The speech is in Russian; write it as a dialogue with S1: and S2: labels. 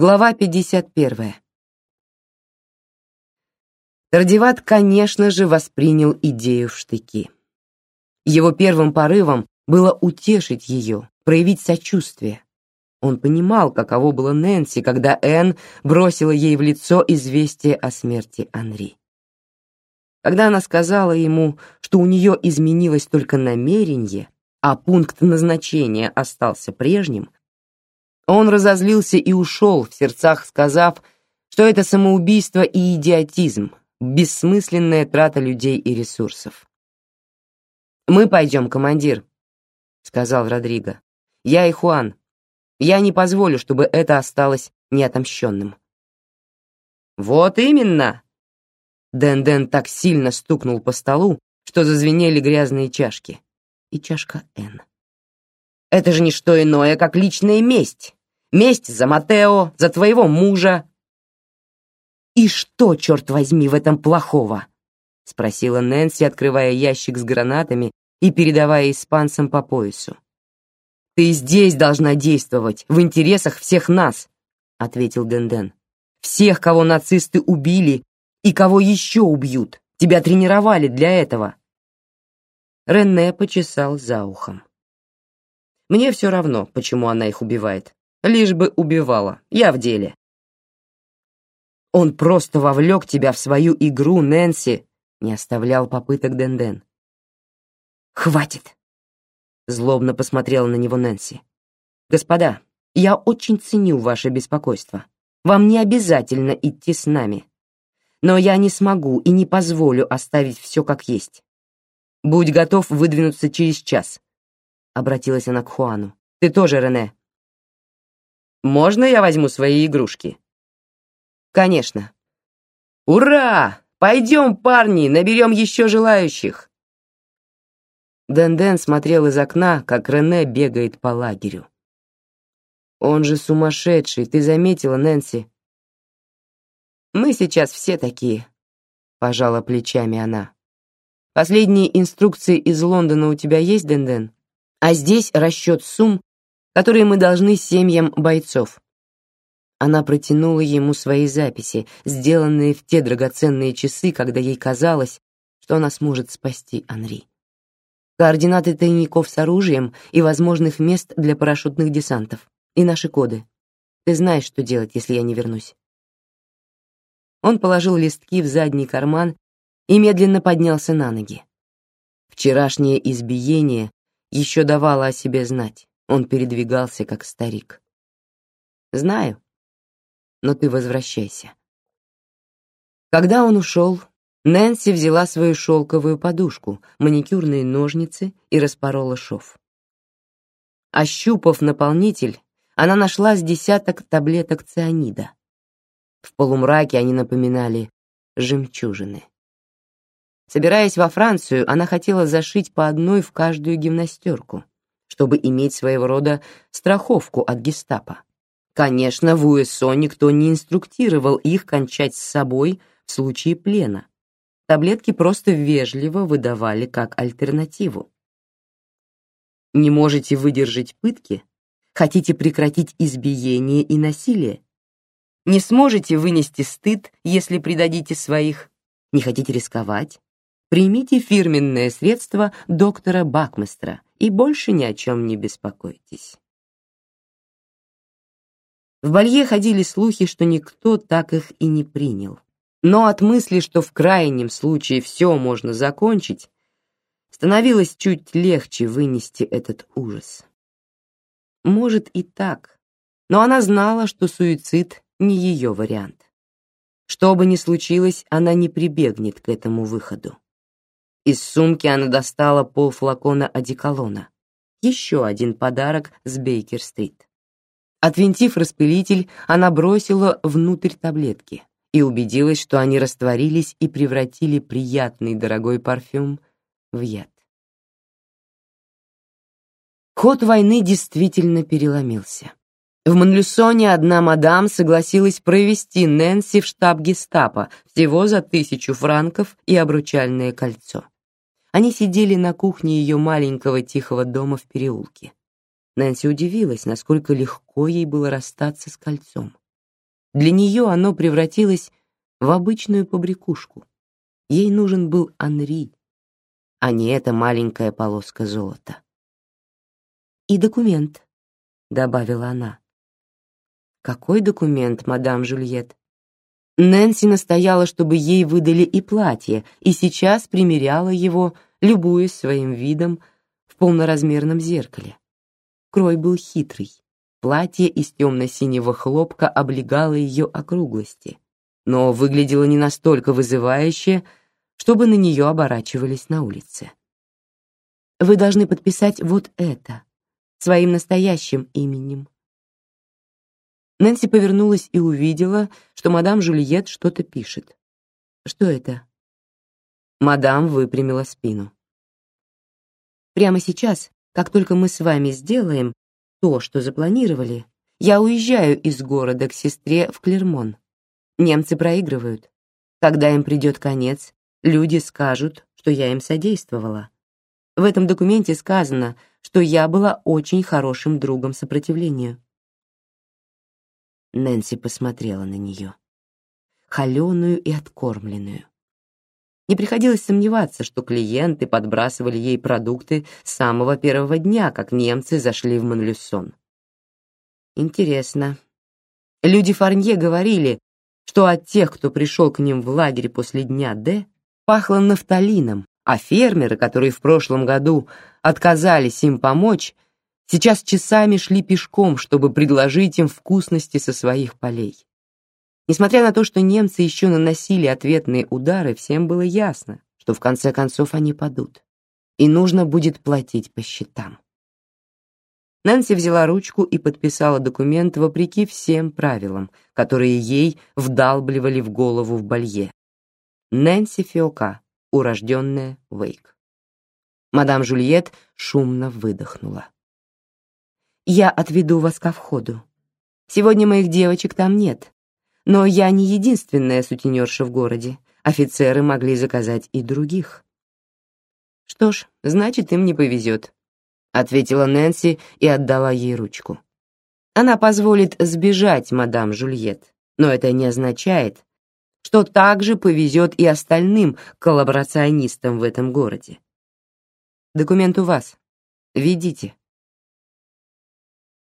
S1: Глава 51. Тардиват, конечно же, воспринял идею в штыки. Его первым порывом было утешить ее, проявить сочувствие. Он понимал, каково было Нэнси, когда Энн бросила ей в лицо известие о смерти Анри. Когда она сказала ему, что у нее изменилось только намерение, а пункт назначения остался прежним, он разозлился и ушел, в сердцах сказав, что это самоубийство и идиотизм, бессмысленная трата людей и ресурсов. «Мы пойдем, командир», — сказал Родриго. «Я и Хуан. Я не позволю, чтобы это осталось неотомщенным». «Вот именно!» Дэн-Дэн так сильно стукнул по столу, что зазвенели грязные чашки. И чашка Н. «Это же не что иное, как личная месть!» Месть за Матео, за твоего мужа. И что, черт возьми, в этом плохого? спросила Нэнси, открывая ящик с гранатами и передавая испанцам по поясу. Ты здесь должна действовать в интересах всех нас, ответил Денден. Всех, кого нацисты убили и кого еще убьют. Тебя тренировали для этого. Рене почесал за ухом. Мне все равно, почему она их убивает. Лишь бы убивала. Я в деле. Он просто вовлек тебя в свою игру, Нэнси, не оставлял попыток Денден. Хватит. Злобно посмотрела на него Нэнси. Господа, я очень ценю ваше беспокойство. Вам не обязательно идти с нами. Но я не смогу и не позволю оставить все как есть. Будь готов выдвинуться через час. Обратилась она к Хуану. Ты тоже, Рене. Можно я возьму свои игрушки? Конечно. Ура! Пойдем, парни, наберем еще желающих. Дэн-Дэн смотрел из окна, как Рене бегает по лагерю. Он же сумасшедший, ты заметила, Нэнси? Мы сейчас все такие, пожала плечами она. Последние инструкции из Лондона у тебя есть, Дэн-Дэн? А здесь расчет сумм которые мы должны семьям бойцов. Она протянула ему свои записи, сделанные в те драгоценные часы, когда ей казалось, что она сможет спасти Анри. Координаты тайников с оружием и возможных мест для парашютных десантов. И наши коды. Ты знаешь, что делать, если я не вернусь. Он положил листки в задний карман и медленно поднялся на ноги. Вчерашнее избиение еще давало о себе знать. Он передвигался как старик. Знаю, но ты возвращайся. Когда он ушел, Нэнси взяла свою шелковую подушку, маникюрные ножницы и распорола шов. Ощупав наполнитель, она нашла с десяток таблеток цианида. В полумраке они напоминали жемчужины. Собираясь во Францию, она хотела зашить по одной в каждую гимнастерку чтобы иметь своего рода страховку от гестапо. Конечно, в УСО никто не инструктировал их кончать с собой в случае плена. Таблетки просто вежливо выдавали как альтернативу. Не можете выдержать пытки? Хотите прекратить избиение и насилие? Не сможете вынести стыд, если предадите своих? Не хотите рисковать? Примите фирменное средство доктора Бакместра и больше ни о чем не беспокойтесь. В Балье ходили слухи, что никто так их и не принял. Но от мысли, что в крайнем случае все можно закончить, становилось чуть легче вынести этот ужас. Может и так, но она знала, что суицид не ее вариант. Что бы ни случилось, она не прибегнет к этому выходу. Из сумки она достала полфлакона одеколона. Еще один подарок с Бейкер-стрит. Отвинтив распылитель, она бросила внутрь таблетки и убедилась, что они растворились и превратили приятный дорогой парфюм в яд. Ход войны действительно переломился. В Монлюсоне одна мадам согласилась провести Нэнси в штаб гестапо всего за тысячу франков и обручальное кольцо. Они сидели на кухне ее маленького тихого дома в переулке. Нэнси удивилась, насколько легко ей было расстаться с кольцом. Для нее оно превратилось в обычную побрякушку. Ей нужен был Анри, а не эта маленькая полоска золота. «И документ», — добавила она. «Какой документ, мадам Жюльет?» Нэнси настояла, чтобы ей выдали и платье, и сейчас примеряла его, любуясь своим видом в полноразмерном зеркале. Крой был хитрый. Платье из темно-синего хлопка облегало ее округлости, но выглядело не настолько вызывающе, чтобы на нее оборачивались на улице. «Вы должны подписать вот это, своим настоящим именем». Нэнси повернулась и увидела, что мадам Жюльет что-то пишет. «Что это?» Мадам выпрямила спину. «Прямо сейчас, как только мы с вами сделаем то, что запланировали, я уезжаю из города к сестре в Клермон. Немцы проигрывают. Когда им придет конец, люди скажут, что я им содействовала. В этом документе сказано, что я была очень хорошим другом сопротивлению. Нэнси посмотрела на нее, холеную и откормленную. Не приходилось сомневаться, что клиенты подбрасывали ей продукты с самого первого дня, как немцы зашли в Монлюсон. Интересно. Люди Фарнье говорили, что от тех, кто пришел к ним в лагерь после дня Д, пахло нафталином, а фермеры, которые в прошлом году отказались им помочь, сейчас часами шли пешком, чтобы предложить им вкусности со своих полей. Несмотря на то, что немцы еще наносили ответные удары, всем было ясно, что в конце концов они падут, и нужно будет платить по счетам. Нэнси взяла ручку и подписала документ вопреки всем правилам, которые ей вдалбливали в голову в Балье. Нэнси Фиока, урожденная Вейк. Мадам Жюльет шумно выдохнула. Я отведу вас ко входу. Сегодня моих девочек там нет, но я не единственная сутенерша в городе. Офицеры могли заказать и других. Что ж, значит, им не повезет, ответила Нэнси и отдала ей ручку. Она позволит сбежать мадам Жюльет, но это не означает, что также повезет и остальным коллаборационистам в этом городе. Документ у вас. Ведите.